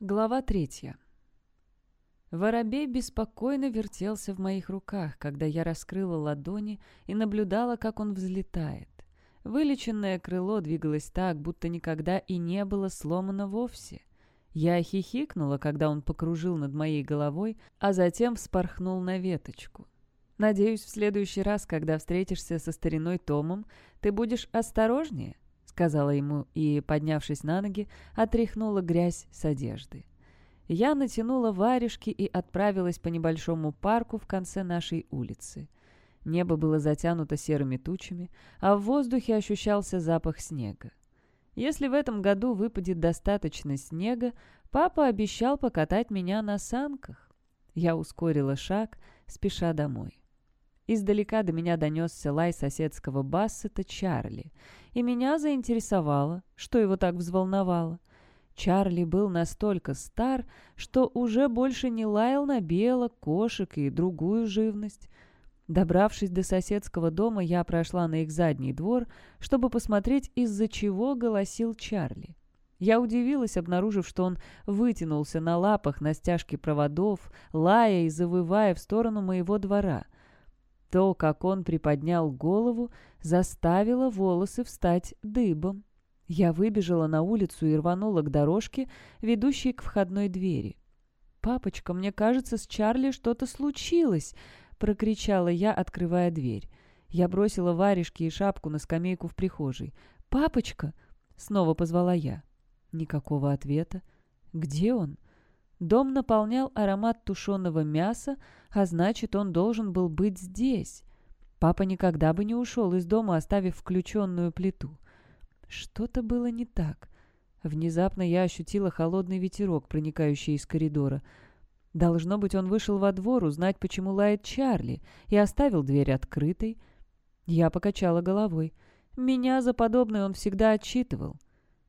Глава третья. Воробей беспокойно вертелся в моих руках, когда я раскрыла ладони и наблюдала, как он взлетает. Вылеченное крыло двигалось так, будто никогда и не было сломано вовсе. Я хихикнула, когда он покружил над моей головой, а затем вспорхнул на веточку. «Надеюсь, в следующий раз, когда встретишься со стариной Томом, ты будешь осторожнее», сказала ему и, поднявшись на ноги, отряхнула грязь с одежды. Я натянула варежки и отправилась по небольшому парку в конце нашей улицы. Небо было затянуто серыми тучами, а в воздухе ощущался запах снега. Если в этом году выпадет достаточно снега, папа обещал покатать меня на санках. Я ускорила шаг, спеша домой. Издалека до меня донесся лай соседского бассета Чарли, и меня заинтересовало, что его так взволновало. Чарли был настолько стар, что уже больше не лаял на белок, кошек и другую живность. Добравшись до соседского дома, я прошла на их задний двор, чтобы посмотреть, из-за чего голосил Чарли. Я удивилась, обнаружив, что он вытянулся на лапах на стяжке проводов, лая и завывая в сторону моего двора — то, как он приподнял голову, заставило волосы встать дыбом. Я выбежала на улицу и рванула к дорожке, ведущей к входной двери. «Папочка, мне кажется, с Чарли что-то случилось!» — прокричала я, открывая дверь. Я бросила варежки и шапку на скамейку в прихожей. «Папочка!» — снова позвала я. Никакого ответа. «Где он?» Дом наполнял аромат тушеного мяса, а значит, он должен был быть здесь. Папа никогда бы не ушел из дома, оставив включенную плиту. Что-то было не так. Внезапно я ощутила холодный ветерок, проникающий из коридора. Должно быть, он вышел во двор узнать, почему лает Чарли, и оставил дверь открытой. Я покачала головой. Меня за подобное он всегда отчитывал.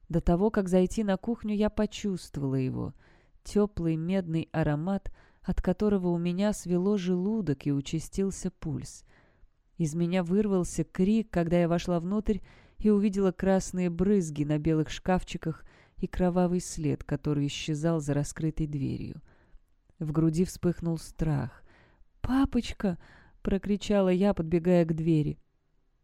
До того, как зайти на кухню, я почувствовала его — теплый медный аромат, от которого у меня свело желудок и участился пульс. Из меня вырвался крик, когда я вошла внутрь и увидела красные брызги на белых шкафчиках и кровавый след, который исчезал за раскрытой дверью. В груди вспыхнул страх. «Папочка!» — прокричала я, подбегая к двери.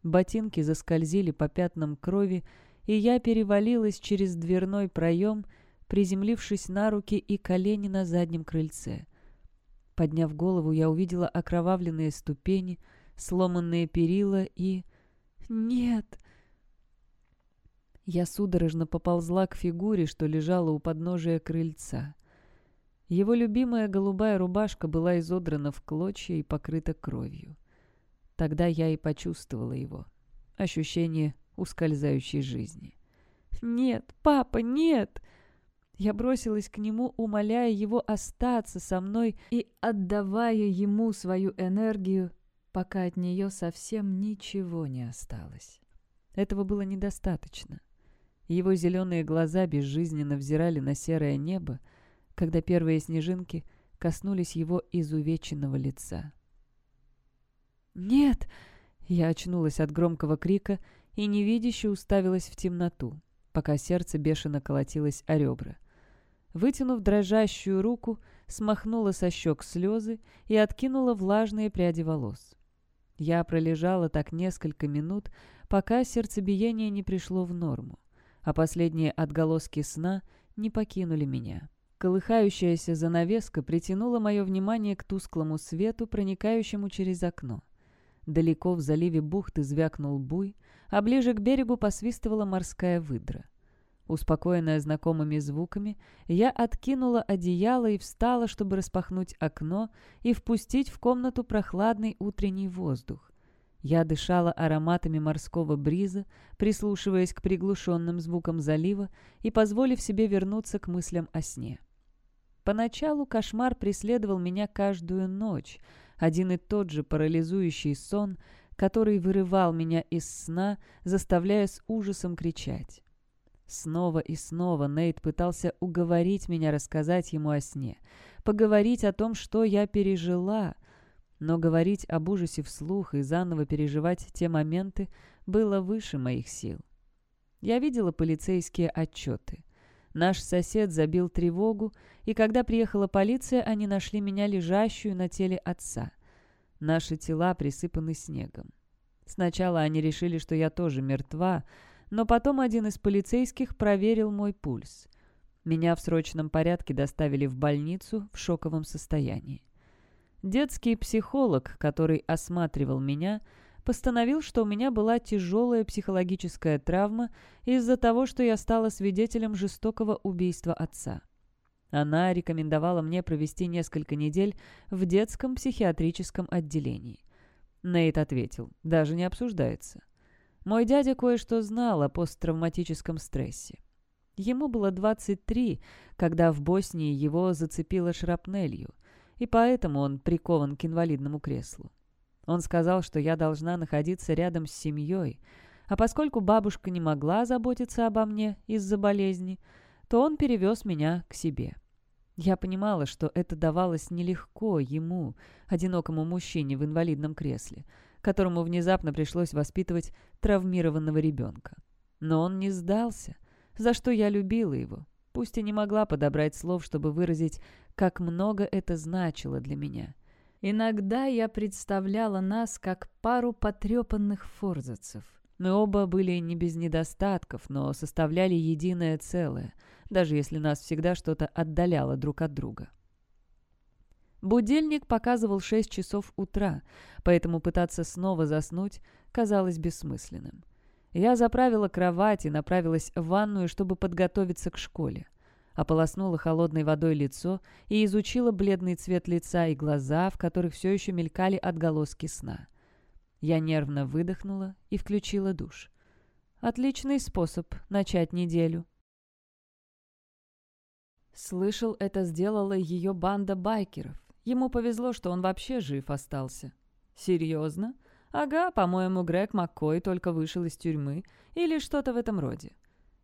Ботинки заскользили по пятнам крови, и я перевалилась через дверной проем — приземлившись на руки и колени на заднем крыльце. Подняв голову, я увидела окровавленные ступени, сломанные перила и... Нет! Я судорожно поползла к фигуре, что лежала у подножия крыльца. Его любимая голубая рубашка была изодрана в клочья и покрыта кровью. Тогда я и почувствовала его. Ощущение ускользающей жизни. «Нет, папа, нет!» Я бросилась к нему, умоляя его остаться со мной и отдавая ему свою энергию, пока от нее совсем ничего не осталось. Этого было недостаточно. Его зеленые глаза безжизненно взирали на серое небо, когда первые снежинки коснулись его изувеченного лица. «Нет!» Я очнулась от громкого крика и невидяще уставилась в темноту, пока сердце бешено колотилось о ребра. Вытянув дрожащую руку, смахнула со щек слезы и откинула влажные пряди волос. Я пролежала так несколько минут, пока сердцебиение не пришло в норму, а последние отголоски сна не покинули меня. Колыхающаяся занавеска притянула мое внимание к тусклому свету, проникающему через окно. Далеко в заливе бухты звякнул буй, а ближе к берегу посвистывала морская выдра. Успокоенная знакомыми звуками, я откинула одеяло и встала, чтобы распахнуть окно и впустить в комнату прохладный утренний воздух. Я дышала ароматами морского бриза, прислушиваясь к приглушенным звукам залива и позволив себе вернуться к мыслям о сне. Поначалу кошмар преследовал меня каждую ночь, один и тот же парализующий сон, который вырывал меня из сна, заставляя с ужасом кричать. Снова и снова Нейт пытался уговорить меня рассказать ему о сне, поговорить о том, что я пережила. Но говорить об ужасе вслух и заново переживать те моменты было выше моих сил. Я видела полицейские отчеты. Наш сосед забил тревогу, и когда приехала полиция, они нашли меня лежащую на теле отца. Наши тела присыпаны снегом. Сначала они решили, что я тоже мертва, но потом один из полицейских проверил мой пульс. Меня в срочном порядке доставили в больницу в шоковом состоянии. Детский психолог, который осматривал меня, постановил, что у меня была тяжелая психологическая травма из-за того, что я стала свидетелем жестокого убийства отца. Она рекомендовала мне провести несколько недель в детском психиатрическом отделении. Нейт ответил, даже не обсуждается. Мой дядя кое-что знал о посттравматическом стрессе. Ему было 23, когда в Боснии его зацепило шрапнелью, и поэтому он прикован к инвалидному креслу. Он сказал, что я должна находиться рядом с семьей, а поскольку бабушка не могла заботиться обо мне из-за болезни, то он перевез меня к себе. Я понимала, что это давалось нелегко ему, одинокому мужчине в инвалидном кресле, которому внезапно пришлось воспитывать травмированного ребенка. Но он не сдался, за что я любила его, пусть и не могла подобрать слов, чтобы выразить, как много это значило для меня. Иногда я представляла нас как пару потрепанных форзацев. Мы оба были не без недостатков, но составляли единое целое, даже если нас всегда что-то отдаляло друг от друга. Будильник показывал 6 часов утра, поэтому пытаться снова заснуть казалось бессмысленным. Я заправила кровать и направилась в ванную, чтобы подготовиться к школе ополоснула холодной водой лицо и изучила бледный цвет лица и глаза, в которых все еще мелькали отголоски сна. Я нервно выдохнула и включила душ. Отличный способ начать неделю. Слышал, это сделала ее банда байкеров. Ему повезло, что он вообще жив остался. Серьезно? Ага, по-моему, Грег Маккой только вышел из тюрьмы или что-то в этом роде.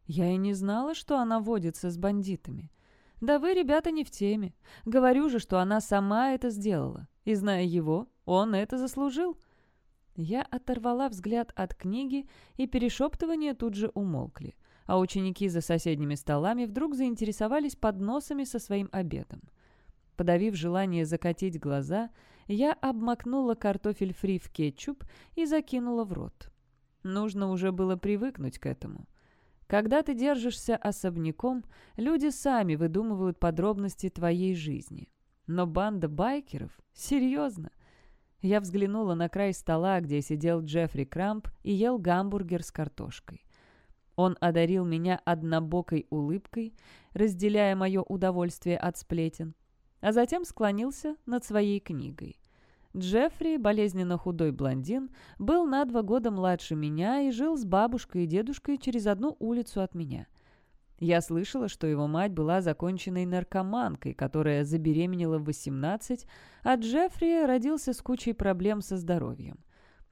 Я и не знала, что она водится с бандитами. Да вы, ребята, не в теме. Говорю же, что она сама это сделала. И, зная его, он это заслужил. Я оторвала взгляд от книги, и перешептывания тут же умолкли, а ученики за соседними столами вдруг заинтересовались подносами со своим обедом. Подавив желание закатить глаза, я обмакнула картофель фри в кетчуп и закинула в рот. Нужно уже было привыкнуть к этому. Когда ты держишься особняком, люди сами выдумывают подробности твоей жизни. Но банда байкеров? Серьезно? Я взглянула на край стола, где сидел Джеффри Крамп и ел гамбургер с картошкой. Он одарил меня однобокой улыбкой, разделяя мое удовольствие от сплетен, а затем склонился над своей книгой. Джеффри, болезненно худой блондин, был на два года младше меня и жил с бабушкой и дедушкой через одну улицу от меня. Я слышала, что его мать была законченной наркоманкой, которая забеременела в 18, а Джеффри родился с кучей проблем со здоровьем.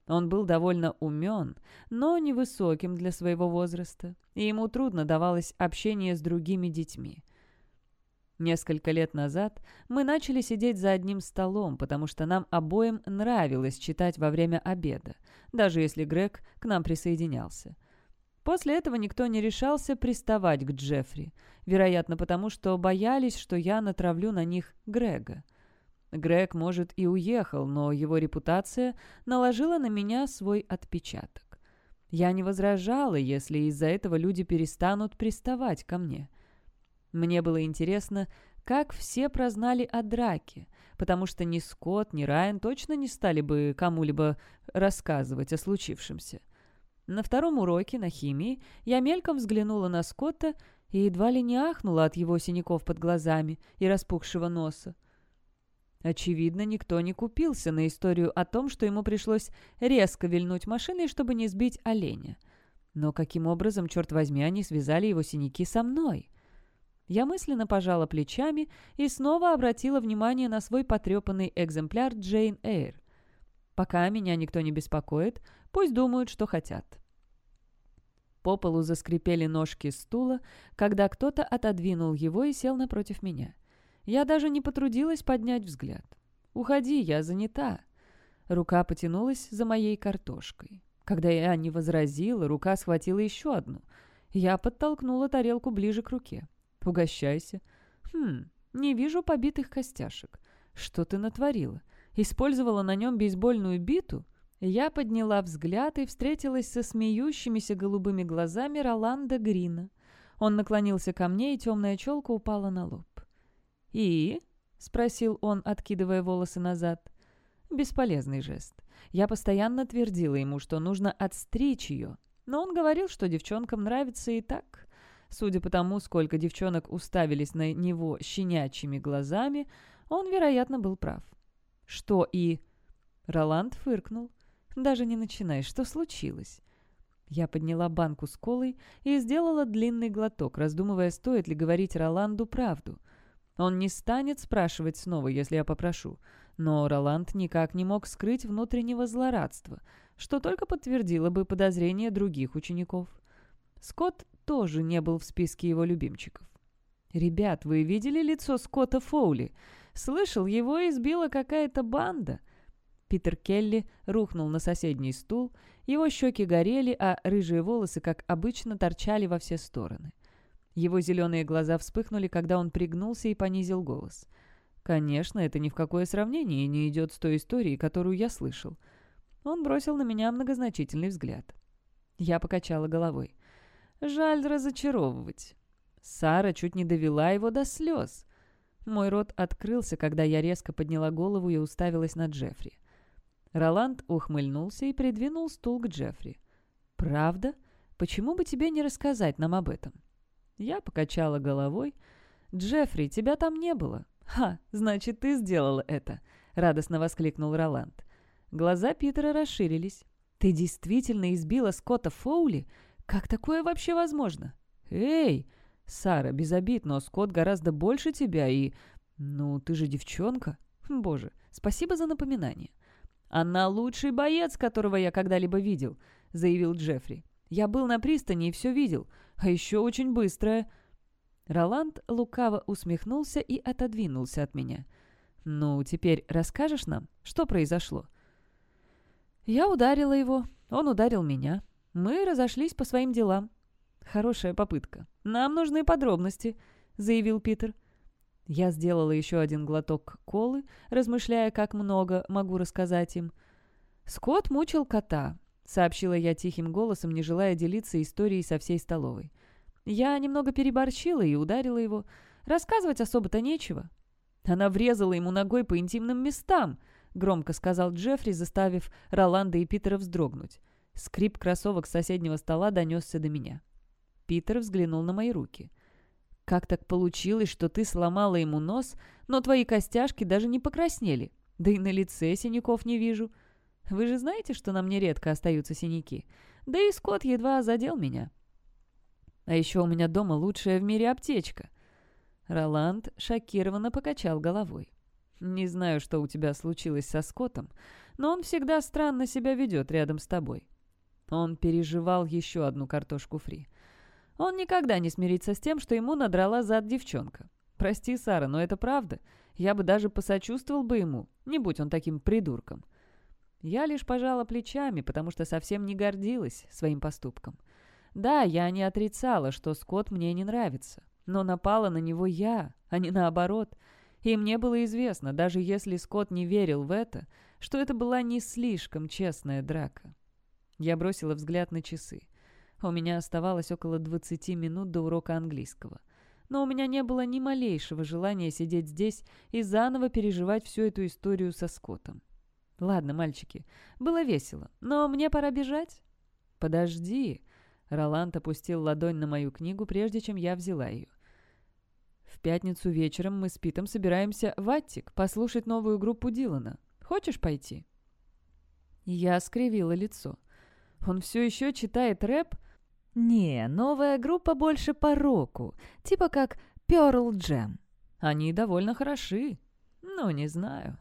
Он был довольно умен, но невысоким для своего возраста, и ему трудно давалось общение с другими детьми. Несколько лет назад мы начали сидеть за одним столом, потому что нам обоим нравилось читать во время обеда, даже если Грег к нам присоединялся. После этого никто не решался приставать к Джеффри, вероятно, потому что боялись, что я натравлю на них Грега. Грег, может, и уехал, но его репутация наложила на меня свой отпечаток. Я не возражала, если из-за этого люди перестанут приставать ко мне. Мне было интересно, как все прознали о драке, потому что ни Скотт, ни Райан точно не стали бы кому-либо рассказывать о случившемся. На втором уроке на химии я мельком взглянула на Скотта и едва ли не ахнула от его синяков под глазами и распухшего носа. Очевидно, никто не купился на историю о том, что ему пришлось резко вильнуть машиной, чтобы не сбить оленя. Но каким образом, черт возьми, они связали его синяки со мной? Я мысленно пожала плечами и снова обратила внимание на свой потрепанный экземпляр Джейн Эйр. Пока меня никто не беспокоит, пусть думают, что хотят. По полу заскрипели ножки стула, когда кто-то отодвинул его и сел напротив меня. Я даже не потрудилась поднять взгляд. «Уходи, я занята». Рука потянулась за моей картошкой. Когда я не возразила, рука схватила еще одну. Я подтолкнула тарелку ближе к руке. «Угощайся». «Хм, не вижу побитых костяшек. Что ты натворила? Использовала на нем бейсбольную биту?» Я подняла взгляд и встретилась со смеющимися голубыми глазами Роланда Грина. Он наклонился ко мне, и темная челка упала на лоб. «И?» — спросил он, откидывая волосы назад. Бесполезный жест. Я постоянно твердила ему, что нужно отстричь ее, но он говорил, что девчонкам нравится и так. Судя по тому, сколько девчонок уставились на него щенячьими глазами, он, вероятно, был прав. «Что и...» Роланд фыркнул. Даже не начинай, что случилось?» Я подняла банку с колой и сделала длинный глоток, раздумывая, стоит ли говорить Роланду правду. Он не станет спрашивать снова, если я попрошу. Но Роланд никак не мог скрыть внутреннего злорадства, что только подтвердило бы подозрения других учеников. Скотт тоже не был в списке его любимчиков. «Ребят, вы видели лицо Скотта Фоули? Слышал, его избила какая-то банда. Питер Келли рухнул на соседний стул, его щеки горели, а рыжие волосы, как обычно, торчали во все стороны. Его зеленые глаза вспыхнули, когда он пригнулся и понизил голос. «Конечно, это ни в какое сравнение не идет с той историей, которую я слышал». Он бросил на меня многозначительный взгляд. Я покачала головой. «Жаль разочаровывать». Сара чуть не довела его до слез. Мой рот открылся, когда я резко подняла голову и уставилась на Джеффри. Роланд ухмыльнулся и придвинул стул к Джеффри. «Правда? Почему бы тебе не рассказать нам об этом?» Я покачала головой. «Джеффри, тебя там не было». «Ха, значит, ты сделала это!» — радостно воскликнул Роланд. Глаза Питера расширились. «Ты действительно избила Скотта Фоули? Как такое вообще возможно?» «Эй!» «Сара, без обид, но Скотт гораздо больше тебя и...» «Ну, ты же девчонка!» «Боже, спасибо за напоминание!» «Она лучший боец, которого я когда-либо видел», — заявил Джеффри. «Я был на пристани и все видел. А еще очень быстрая». Роланд лукаво усмехнулся и отодвинулся от меня. «Ну, теперь расскажешь нам, что произошло?» Я ударила его, он ударил меня. Мы разошлись по своим делам. «Хорошая попытка. Нам нужны подробности», — заявил Питер. Я сделала еще один глоток колы, размышляя, как много могу рассказать им. «Скотт мучил кота», — сообщила я тихим голосом, не желая делиться историей со всей столовой. Я немного переборщила и ударила его. Рассказывать особо-то нечего. Она врезала ему ногой по интимным местам, — громко сказал Джеффри, заставив Роланда и Питера вздрогнуть. Скрип кроссовок соседнего стола донесся до меня. Питер взглянул на мои руки. Как так получилось, что ты сломала ему нос, но твои костяшки даже не покраснели? Да и на лице синяков не вижу. Вы же знаете, что на мне редко остаются синяки. Да и Скотт едва задел меня. А еще у меня дома лучшая в мире аптечка». Роланд шокированно покачал головой. «Не знаю, что у тебя случилось со Скоттом, но он всегда странно себя ведет рядом с тобой». Он переживал еще одну картошку фри. Он никогда не смирится с тем, что ему надрала зад девчонка. Прости, Сара, но это правда. Я бы даже посочувствовал бы ему, не будь он таким придурком. Я лишь пожала плечами, потому что совсем не гордилась своим поступком. Да, я не отрицала, что Скотт мне не нравится, но напала на него я, а не наоборот. И мне было известно, даже если Скотт не верил в это, что это была не слишком честная драка. Я бросила взгляд на часы. У меня оставалось около 20 минут до урока английского. Но у меня не было ни малейшего желания сидеть здесь и заново переживать всю эту историю со Скоттом. Ладно, мальчики, было весело, но мне пора бежать. Подожди. Роланд опустил ладонь на мою книгу, прежде чем я взяла ее. В пятницу вечером мы с Питом собираемся в Аттик послушать новую группу Дилана. Хочешь пойти? Я скривила лицо. Он все еще читает рэп? «Не, новая группа больше по року, типа как Pearl Jam. Они довольно хороши. Ну, не знаю».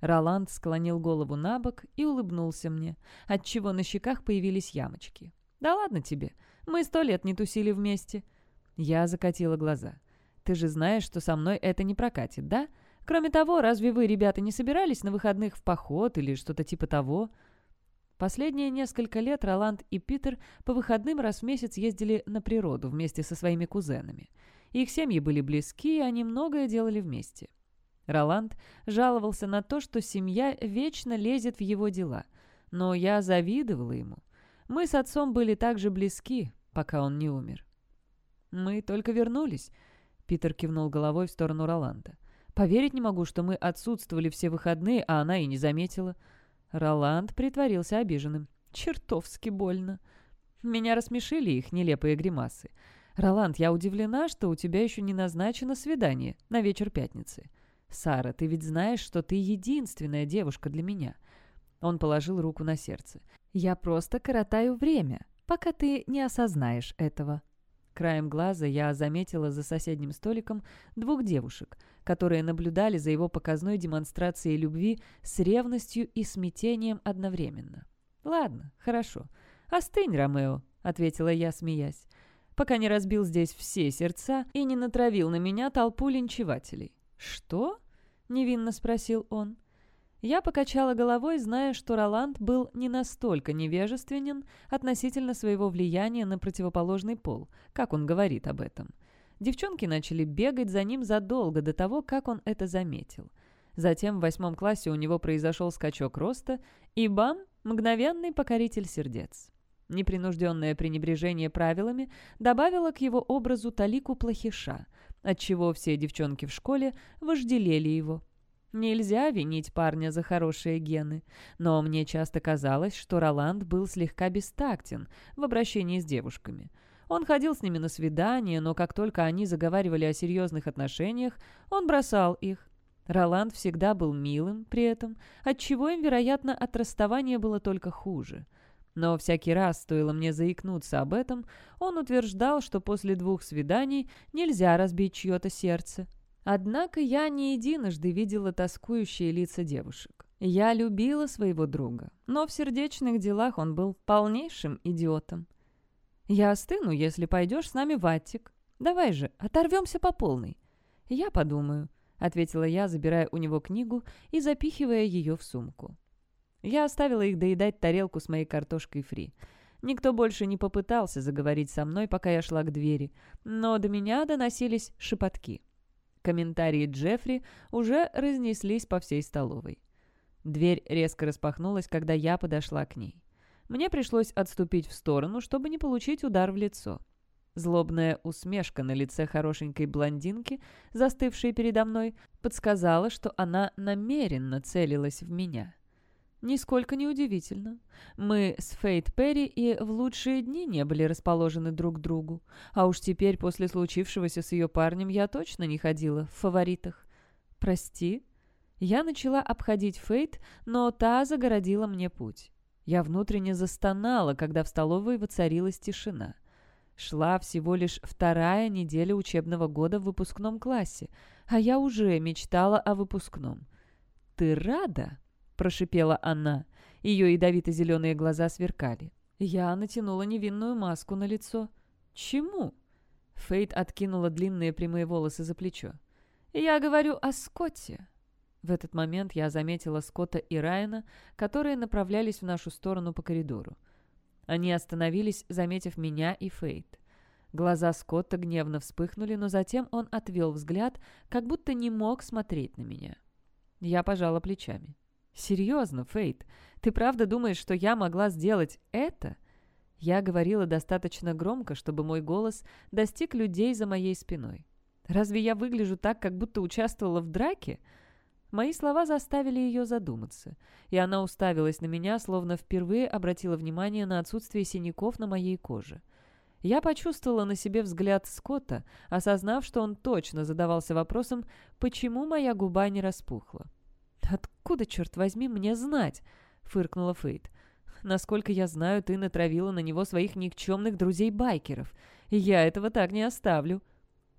Роланд склонил голову на бок и улыбнулся мне, отчего на щеках появились ямочки. «Да ладно тебе, мы сто лет не тусили вместе». Я закатила глаза. «Ты же знаешь, что со мной это не прокатит, да? Кроме того, разве вы, ребята, не собирались на выходных в поход или что-то типа того?» Последние несколько лет Роланд и Питер по выходным раз в месяц ездили на природу вместе со своими кузенами. Их семьи были близки, и они многое делали вместе. Роланд жаловался на то, что семья вечно лезет в его дела. Но я завидовала ему. Мы с отцом были так же близки, пока он не умер. «Мы только вернулись», — Питер кивнул головой в сторону Роланда. «Поверить не могу, что мы отсутствовали все выходные, а она и не заметила». Роланд притворился обиженным. «Чертовски больно». Меня рассмешили их нелепые гримасы. «Роланд, я удивлена, что у тебя еще не назначено свидание на вечер пятницы». «Сара, ты ведь знаешь, что ты единственная девушка для меня». Он положил руку на сердце. «Я просто коротаю время, пока ты не осознаешь этого». Краем глаза я заметила за соседним столиком двух девушек, которые наблюдали за его показной демонстрацией любви с ревностью и смятением одновременно. «Ладно, хорошо. Остынь, Ромео», — ответила я, смеясь, пока не разбил здесь все сердца и не натравил на меня толпу линчевателей. «Что?» — невинно спросил он. Я покачала головой, зная, что Роланд был не настолько невежественен относительно своего влияния на противоположный пол, как он говорит об этом. Девчонки начали бегать за ним задолго до того, как он это заметил. Затем в восьмом классе у него произошел скачок роста, и бам, мгновенный покоритель сердец. Непринужденное пренебрежение правилами добавило к его образу талику плохиша, отчего все девчонки в школе вожделели его. Нельзя винить парня за хорошие гены, но мне часто казалось, что Роланд был слегка бестактен в обращении с девушками. Он ходил с ними на свидания, но как только они заговаривали о серьезных отношениях, он бросал их. Роланд всегда был милым при этом, отчего им, вероятно, от расставания было только хуже. Но всякий раз, стоило мне заикнуться об этом, он утверждал, что после двух свиданий нельзя разбить чье-то сердце. Однако я не единожды видела тоскующие лица девушек. Я любила своего друга, но в сердечных делах он был полнейшим идиотом. «Я остыну, если пойдешь с нами в Аттик. Давай же, оторвемся по полной». «Я подумаю», — ответила я, забирая у него книгу и запихивая ее в сумку. Я оставила их доедать тарелку с моей картошкой фри. Никто больше не попытался заговорить со мной, пока я шла к двери, но до меня доносились шепотки. Комментарии Джеффри уже разнеслись по всей столовой. Дверь резко распахнулась, когда я подошла к ней. Мне пришлось отступить в сторону, чтобы не получить удар в лицо. Злобная усмешка на лице хорошенькой блондинки, застывшей передо мной, подсказала, что она намеренно целилась в меня. Нисколько не удивительно. Мы с Фейт Перри и в лучшие дни не были расположены друг к другу. А уж теперь, после случившегося с ее парнем, я точно не ходила в фаворитах. «Прости». Я начала обходить Фейт, но та загородила мне путь. Я внутренне застонала, когда в столовой воцарилась тишина. Шла всего лишь вторая неделя учебного года в выпускном классе, а я уже мечтала о выпускном. «Ты рада?» Прошипела она. Ее ядовито-зеленые глаза сверкали. Я натянула невинную маску на лицо. «Чему?» Фейт откинула длинные прямые волосы за плечо. «Я говорю о Скотте». В этот момент я заметила Скотта и Райана, которые направлялись в нашу сторону по коридору. Они остановились, заметив меня и Фейт. Глаза Скотта гневно вспыхнули, но затем он отвел взгляд, как будто не мог смотреть на меня. Я пожала плечами. «Серьезно, Фейт, ты правда думаешь, что я могла сделать это?» Я говорила достаточно громко, чтобы мой голос достиг людей за моей спиной. «Разве я выгляжу так, как будто участвовала в драке?» Мои слова заставили ее задуматься, и она уставилась на меня, словно впервые обратила внимание на отсутствие синяков на моей коже. Я почувствовала на себе взгляд Скотта, осознав, что он точно задавался вопросом, почему моя губа не распухла. «Откуда, черт возьми, мне знать?» — фыркнула Фейт. «Насколько я знаю, ты натравила на него своих никчемных друзей-байкеров, я этого так не оставлю».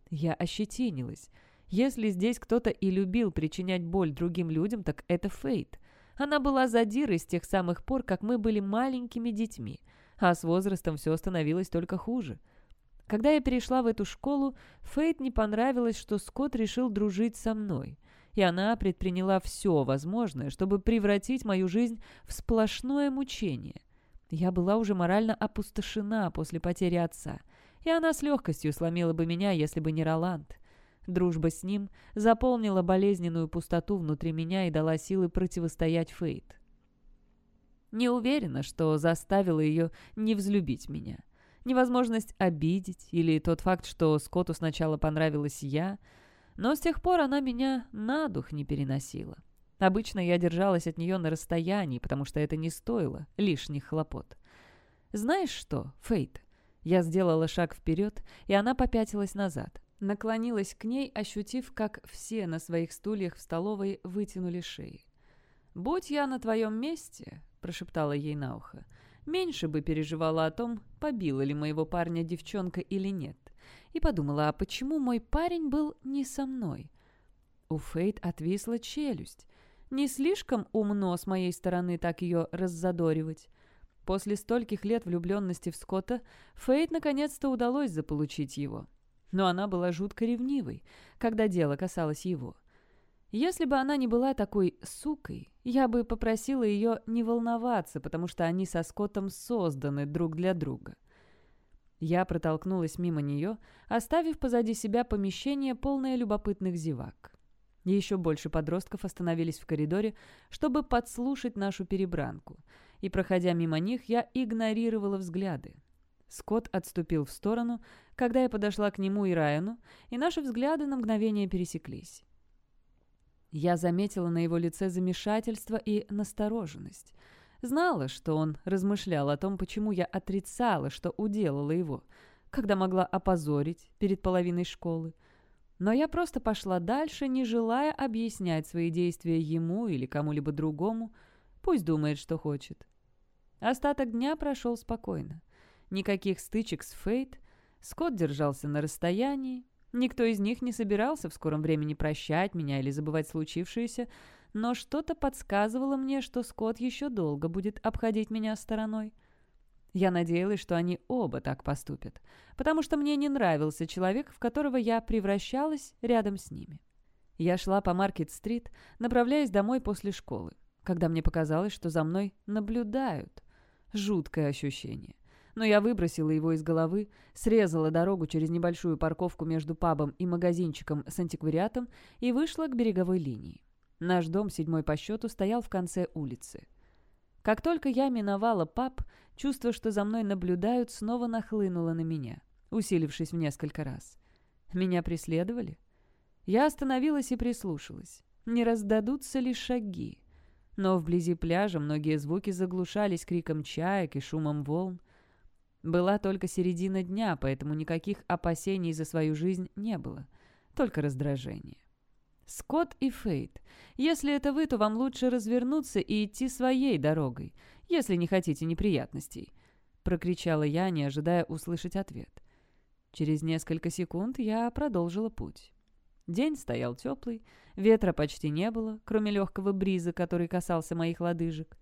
Я ощетинилась. Если здесь кто-то и любил причинять боль другим людям, так это Фейт. Она была задирой с тех самых пор, как мы были маленькими детьми, а с возрастом все становилось только хуже. Когда я перешла в эту школу, Фейт не понравилось, что Скотт решил дружить со мной и она предприняла все возможное, чтобы превратить мою жизнь в сплошное мучение. Я была уже морально опустошена после потери отца. и она с легкостью сломила бы меня, если бы не Роланд. Дружба с ним заполнила болезненную пустоту внутри меня и дала силы противостоять Фейт. Не уверена, что заставила ее не взлюбить меня. Невозможность обидеть или тот факт, что Скотту сначала понравилась я, но с тех пор она меня на дух не переносила. Обычно я держалась от нее на расстоянии, потому что это не стоило лишних хлопот. «Знаешь что, Фейт?» Я сделала шаг вперед, и она попятилась назад. Наклонилась к ней, ощутив, как все на своих стульях в столовой вытянули шеи. «Будь я на твоем месте», — прошептала ей на ухо, «меньше бы переживала о том, побила ли моего парня девчонка или нет. И подумала, а почему мой парень был не со мной?» У Фейт отвисла челюсть. Не слишком умно с моей стороны так ее раззадоривать. После стольких лет влюбленности в Скотта Фейт наконец-то удалось заполучить его. Но она была жутко ревнивой, когда дело касалось его. Если бы она не была такой сукой, я бы попросила ее не волноваться, потому что они со Скоттом созданы друг для друга. Я протолкнулась мимо нее, оставив позади себя помещение, полное любопытных зевак. Еще больше подростков остановились в коридоре, чтобы подслушать нашу перебранку, и, проходя мимо них, я игнорировала взгляды. Скотт отступил в сторону, когда я подошла к нему и Райану, и наши взгляды на мгновение пересеклись. Я заметила на его лице замешательство и настороженность. Знала, что он размышлял о том, почему я отрицала, что уделала его, когда могла опозорить перед половиной школы. Но я просто пошла дальше, не желая объяснять свои действия ему или кому-либо другому. Пусть думает, что хочет. Остаток дня прошел спокойно. Никаких стычек с Фейт. Скотт держался на расстоянии, Никто из них не собирался в скором времени прощать меня или забывать случившееся, но что-то подсказывало мне, что Скотт еще долго будет обходить меня стороной. Я надеялась, что они оба так поступят, потому что мне не нравился человек, в которого я превращалась рядом с ними. Я шла по Маркет-стрит, направляясь домой после школы, когда мне показалось, что за мной наблюдают. Жуткое ощущение но я выбросила его из головы, срезала дорогу через небольшую парковку между пабом и магазинчиком с антиквариатом и вышла к береговой линии. Наш дом, седьмой по счету, стоял в конце улицы. Как только я миновала паб, чувство, что за мной наблюдают, снова нахлынуло на меня, усилившись в несколько раз. Меня преследовали? Я остановилась и прислушалась. Не раздадутся ли шаги? Но вблизи пляжа многие звуки заглушались криком чаек и шумом волн. Была только середина дня, поэтому никаких опасений за свою жизнь не было. Только раздражение. Скотт и Фейт. Если это вы, то вам лучше развернуться и идти своей дорогой, если не хотите неприятностей. Прокричала я, не ожидая услышать ответ. Через несколько секунд я продолжила путь. День стоял теплый, ветра почти не было, кроме легкого бриза, который касался моих лодыжек.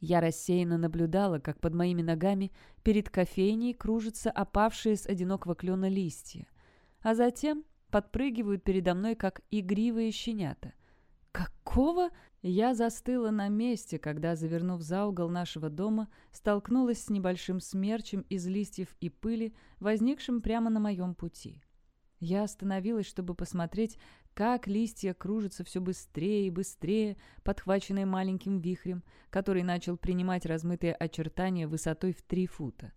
Я рассеянно наблюдала, как под моими ногами перед кофейней кружатся опавшие с одинокого клена листья, а затем подпрыгивают передо мной, как игривые щенята. «Какого?» Я застыла на месте, когда, завернув за угол нашего дома, столкнулась с небольшим смерчем из листьев и пыли, возникшим прямо на моем пути. Я остановилась, чтобы посмотреть, как листья кружатся все быстрее и быстрее, подхваченные маленьким вихрем, который начал принимать размытые очертания высотой в три фута.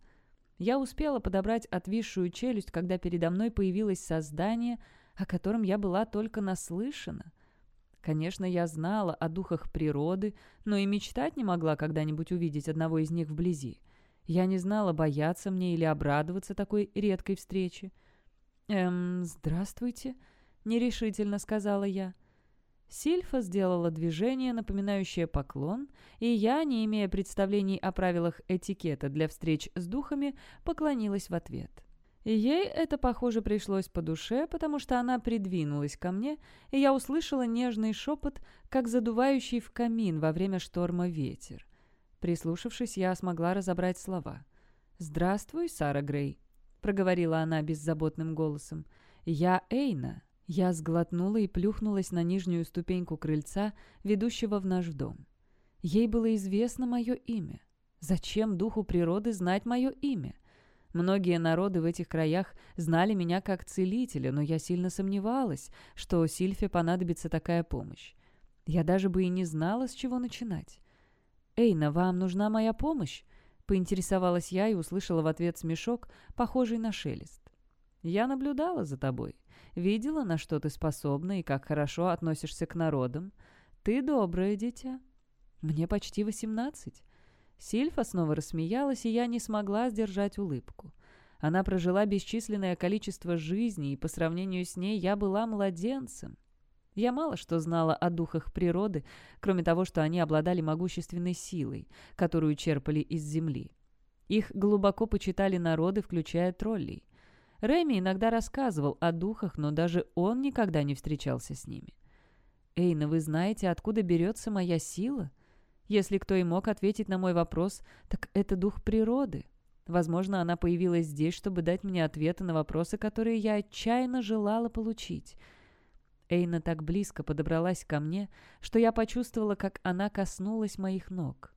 Я успела подобрать отвисшую челюсть, когда передо мной появилось создание, о котором я была только наслышана. Конечно, я знала о духах природы, но и мечтать не могла когда-нибудь увидеть одного из них вблизи. Я не знала, бояться мне или обрадоваться такой редкой встрече. «Эм, здравствуйте», — нерешительно сказала я. Сильфа сделала движение, напоминающее поклон, и я, не имея представлений о правилах этикета для встреч с духами, поклонилась в ответ. ей это, похоже, пришлось по душе, потому что она придвинулась ко мне, и я услышала нежный шепот, как задувающий в камин во время шторма ветер. Прислушавшись, я смогла разобрать слова. «Здравствуй, Сара Грей», — проговорила она беззаботным голосом. «Я Эйна, я сглотнула и плюхнулась на нижнюю ступеньку крыльца, ведущего в наш дом. Ей было известно мое имя. Зачем духу природы знать мое имя? Многие народы в этих краях знали меня как целителя, но я сильно сомневалась, что Сильфе понадобится такая помощь. Я даже бы и не знала, с чего начинать. «Эйна, вам нужна моя помощь?» — поинтересовалась я и услышала в ответ смешок, похожий на шелест. «Я наблюдала за тобой, видела, на что ты способна и как хорошо относишься к народам. Ты доброе дитя. Мне почти восемнадцать». Сильфа снова рассмеялась, и я не смогла сдержать улыбку. Она прожила бесчисленное количество жизней, и по сравнению с ней я была младенцем. Я мало что знала о духах природы, кроме того, что они обладали могущественной силой, которую черпали из земли. Их глубоко почитали народы, включая троллей. Реми иногда рассказывал о духах, но даже он никогда не встречался с ними. «Эйна, вы знаете, откуда берется моя сила?» Если кто и мог ответить на мой вопрос, так это дух природы. Возможно, она появилась здесь, чтобы дать мне ответы на вопросы, которые я отчаянно желала получить — Эйна так близко подобралась ко мне, что я почувствовала, как она коснулась моих ног.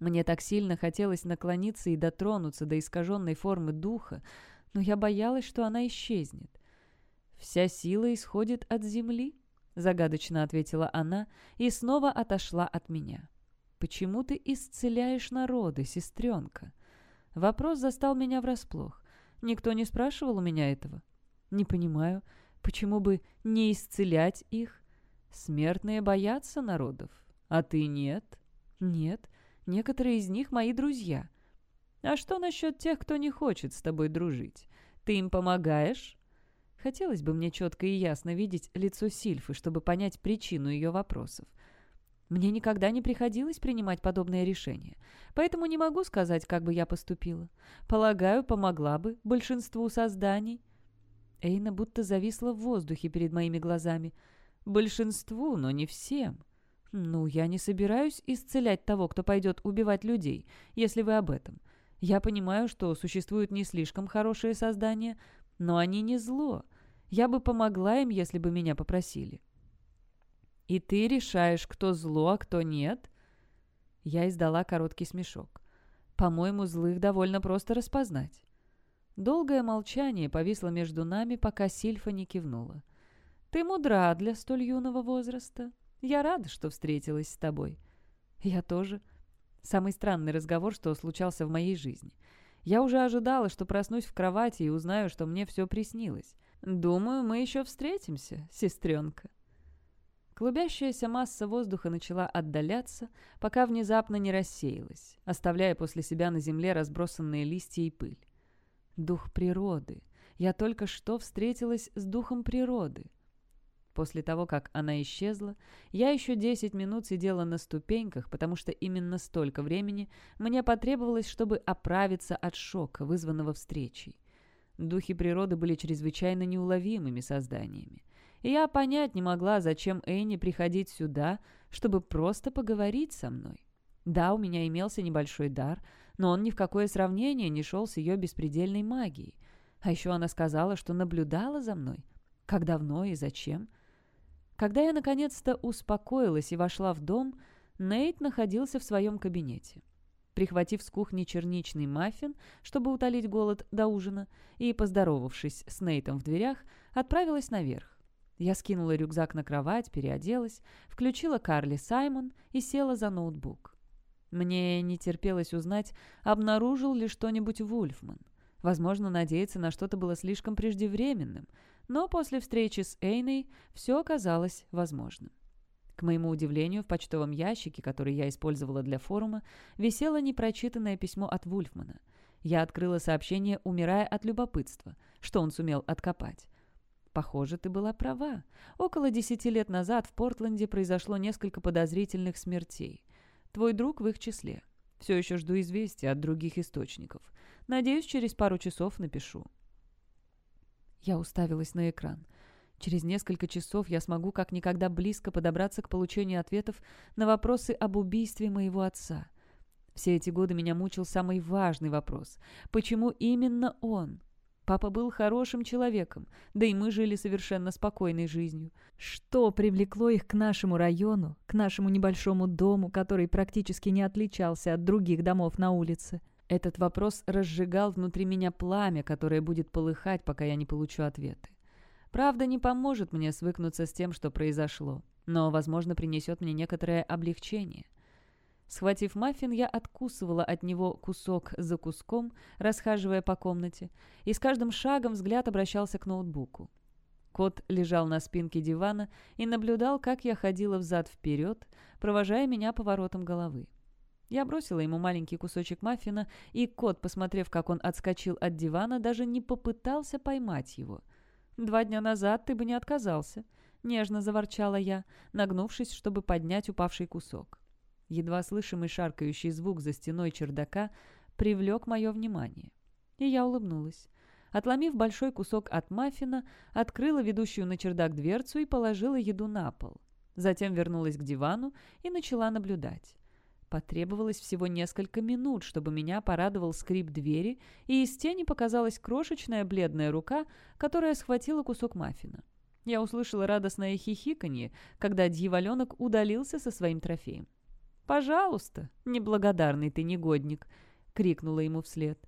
Мне так сильно хотелось наклониться и дотронуться до искаженной формы духа, но я боялась, что она исчезнет. «Вся сила исходит от земли», — загадочно ответила она и снова отошла от меня. «Почему ты исцеляешь народы, сестренка?» Вопрос застал меня врасплох. Никто не спрашивал у меня этого. «Не понимаю. Почему бы не исцелять их? Смертные боятся народов, а ты нет. Нет, некоторые из них мои друзья. А что насчет тех, кто не хочет с тобой дружить? Ты им помогаешь? Хотелось бы мне четко и ясно видеть лицо Сильфы, чтобы понять причину ее вопросов. Мне никогда не приходилось принимать подобное решение, поэтому не могу сказать, как бы я поступила. Полагаю, помогла бы большинству созданий. Эйна будто зависла в воздухе перед моими глазами. «Большинству, но не всем. Ну, я не собираюсь исцелять того, кто пойдет убивать людей, если вы об этом. Я понимаю, что существуют не слишком хорошие создания, но они не зло. Я бы помогла им, если бы меня попросили». «И ты решаешь, кто зло, а кто нет?» Я издала короткий смешок. «По-моему, злых довольно просто распознать. Долгое молчание повисло между нами, пока Сильфа не кивнула. «Ты мудра для столь юного возраста. Я рада, что встретилась с тобой». «Я тоже». Самый странный разговор, что случался в моей жизни. Я уже ожидала, что проснусь в кровати и узнаю, что мне все приснилось. Думаю, мы еще встретимся, сестренка. Клубящаяся масса воздуха начала отдаляться, пока внезапно не рассеялась, оставляя после себя на земле разбросанные листья и пыль. Дух природы. Я только что встретилась с духом природы. После того, как она исчезла, я еще десять минут сидела на ступеньках, потому что именно столько времени мне потребовалось, чтобы оправиться от шока, вызванного встречей. Духи природы были чрезвычайно неуловимыми созданиями. И я понять не могла, зачем Энни приходить сюда, чтобы просто поговорить со мной. Да, у меня имелся небольшой дар — но он ни в какое сравнение не шел с ее беспредельной магией. А еще она сказала, что наблюдала за мной. Как давно и зачем? Когда я наконец-то успокоилась и вошла в дом, Нейт находился в своем кабинете. Прихватив с кухни черничный маффин, чтобы утолить голод до ужина, и, поздоровавшись с Нейтом в дверях, отправилась наверх. Я скинула рюкзак на кровать, переоделась, включила Карли Саймон и села за ноутбук. Мне не терпелось узнать, обнаружил ли что-нибудь Вульфман. Возможно, надеяться на что-то было слишком преждевременным, но после встречи с Эйной все оказалось возможным. К моему удивлению, в почтовом ящике, который я использовала для форума, висело непрочитанное письмо от Вульфмана. Я открыла сообщение, умирая от любопытства, что он сумел откопать. Похоже, ты была права. Около десяти лет назад в Портленде произошло несколько подозрительных смертей. Твой друг в их числе. Все еще жду известия от других источников. Надеюсь, через пару часов напишу». Я уставилась на экран. Через несколько часов я смогу как никогда близко подобраться к получению ответов на вопросы об убийстве моего отца. Все эти годы меня мучил самый важный вопрос. Почему именно он? Папа был хорошим человеком, да и мы жили совершенно спокойной жизнью. Что привлекло их к нашему району, к нашему небольшому дому, который практически не отличался от других домов на улице? Этот вопрос разжигал внутри меня пламя, которое будет полыхать, пока я не получу ответы. Правда не поможет мне свыкнуться с тем, что произошло, но, возможно, принесет мне некоторое облегчение. Схватив маффин, я откусывала от него кусок за куском, расхаживая по комнате, и с каждым шагом взгляд обращался к ноутбуку. Кот лежал на спинке дивана и наблюдал, как я ходила взад-вперед, провожая меня поворотом головы. Я бросила ему маленький кусочек маффина, и кот, посмотрев, как он отскочил от дивана, даже не попытался поймать его. «Два дня назад ты бы не отказался», — нежно заворчала я, нагнувшись, чтобы поднять упавший кусок. Едва слышимый шаркающий звук за стеной чердака привлек мое внимание. И я улыбнулась. Отломив большой кусок от маффина, открыла ведущую на чердак дверцу и положила еду на пол. Затем вернулась к дивану и начала наблюдать. Потребовалось всего несколько минут, чтобы меня порадовал скрип двери, и из тени показалась крошечная бледная рука, которая схватила кусок маффина. Я услышала радостное хихиканье, когда дьяволенок удалился со своим трофеем. «Пожалуйста, неблагодарный ты негодник!» — крикнула ему вслед.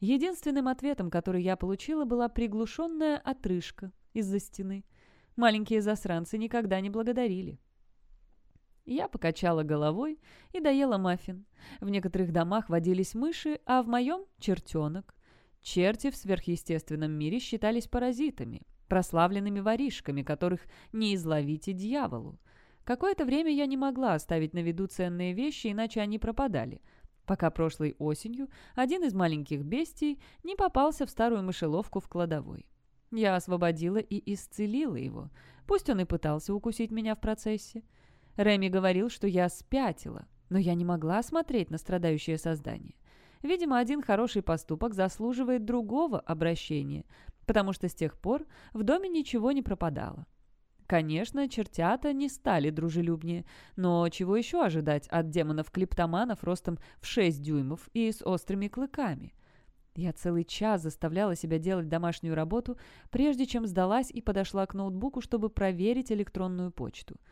Единственным ответом, который я получила, была приглушенная отрыжка из-за стены. Маленькие засранцы никогда не благодарили. Я покачала головой и доела маффин. В некоторых домах водились мыши, а в моем — чертенок. Черти в сверхъестественном мире считались паразитами, прославленными воришками, которых не изловите дьяволу. Какое-то время я не могла оставить на виду ценные вещи, иначе они пропадали, пока прошлой осенью один из маленьких бестий не попался в старую мышеловку в кладовой. Я освободила и исцелила его, пусть он и пытался укусить меня в процессе. Реми говорил, что я спятила, но я не могла смотреть на страдающее создание. Видимо, один хороший поступок заслуживает другого обращения, потому что с тех пор в доме ничего не пропадало. Конечно, чертята не стали дружелюбнее, но чего еще ожидать от демонов-клептоманов ростом в 6 дюймов и с острыми клыками? Я целый час заставляла себя делать домашнюю работу, прежде чем сдалась и подошла к ноутбуку, чтобы проверить электронную почту –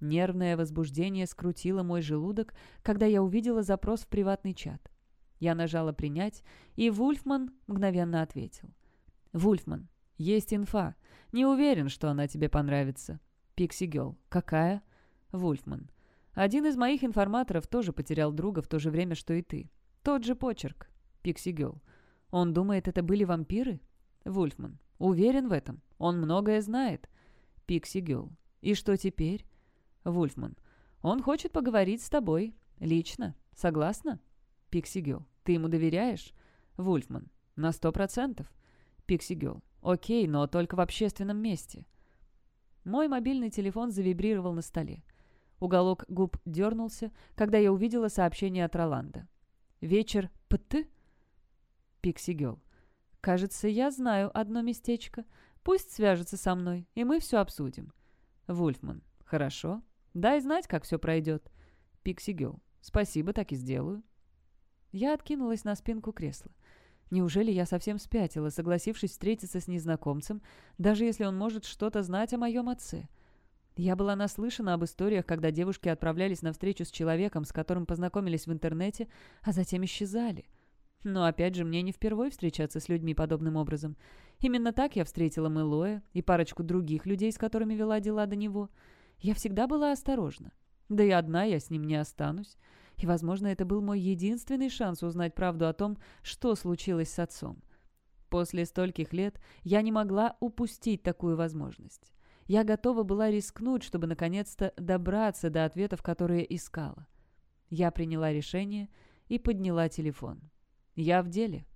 Нервное возбуждение скрутило мой желудок, когда я увидела запрос в приватный чат. Я нажала «Принять», и Вульфман мгновенно ответил. «Вульфман, есть инфа. Не уверен, что она тебе понравится. Пикси Гелл. Какая?» Вульфман. «Один из моих информаторов тоже потерял друга в то же время, что и ты. Тот же почерк. Пикси Гелл. Он думает, это были вампиры?» Вульфман. «Уверен в этом. Он многое знает». Пикси Гелл. «И что теперь?» Вульфман. «Он хочет поговорить с тобой. Лично. Согласна?» Пикси Гелл. «Ты ему доверяешь?» Вульфман. «На сто процентов». Пикси Гелл. «Окей, но только в общественном месте». Мой мобильный телефон завибрировал на столе. Уголок губ дернулся, когда я увидела сообщение от Роланда. «Вечер ПТ?» Пикси Гелл. «Кажется, я знаю одно местечко. Пусть свяжется со мной, и мы все обсудим». Вульфман. «Хорошо. Дай знать, как все пройдет. Пикси Гелл. Спасибо, так и сделаю. Я откинулась на спинку кресла. Неужели я совсем спятила, согласившись встретиться с незнакомцем, даже если он может что-то знать о моем отце? Я была наслышана об историях, когда девушки отправлялись на встречу с человеком, с которым познакомились в интернете, а затем исчезали. Но опять же, мне не впервые встречаться с людьми подобным образом. Именно так я встретила Мэлоя и парочку других людей, с которыми вела дела до него — я всегда была осторожна. Да и одна я с ним не останусь. И, возможно, это был мой единственный шанс узнать правду о том, что случилось с отцом. После стольких лет я не могла упустить такую возможность. Я готова была рискнуть, чтобы наконец-то добраться до ответов, которые искала. Я приняла решение и подняла телефон. «Я в деле»,